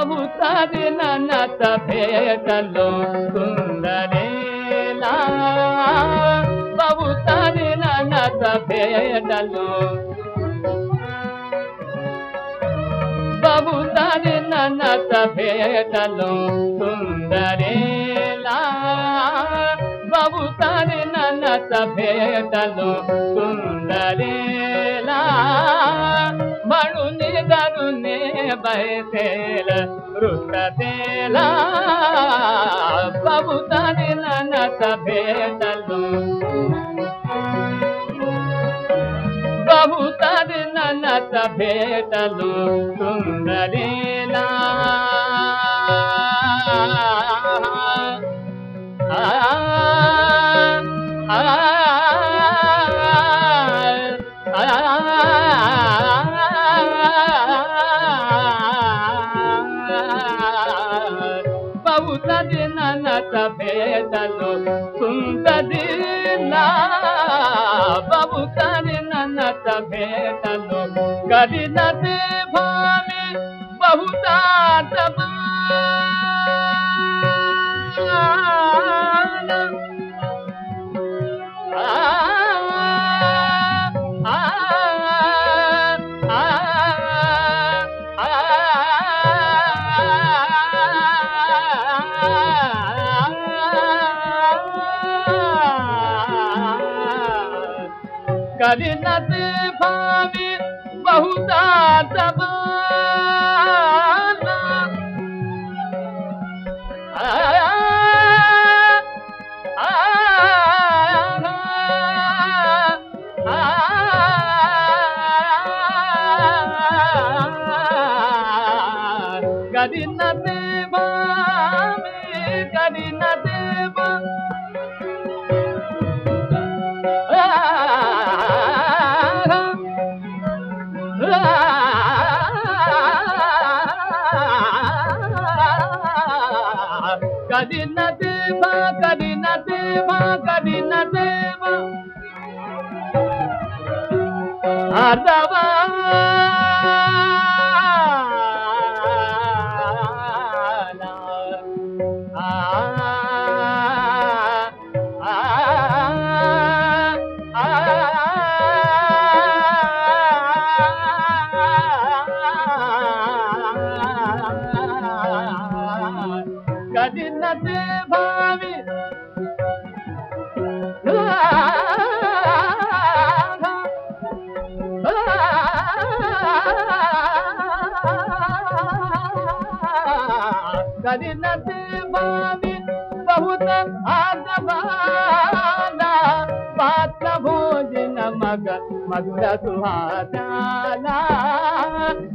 సాగుతాది నన్నత పేటలో సుందరేలా బాగుతాది నన్నత పేటలో బాగుతాది నన్నత పేటలో సుందరేలా బాగుతాది నన్నత పేటలో సుందరేలా మణుని ಬಯಸೇಲ ಋತದೇಲ ಬಹುತರಿ ನನ್ನತ ಭೇಟಲು ಬಹುತರಿ ನನ್ನತ ಭೇಟಲು ಸುಂದರೇಲಾ ಆ భేదను సుందరి బాబు కరిన నత భేదను కరినది భామి బహుదా कर नत भावे बहुता तब करी न देवा करी न देवा కదిన దేవ కదిన దేవ కదిన దేవ जगते भावी। करी नदी भावी, बहुत आदमाना पात भोजन मग मधुर सुहाना।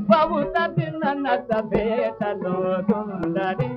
बहुत दिन न भेटलो सुंदरी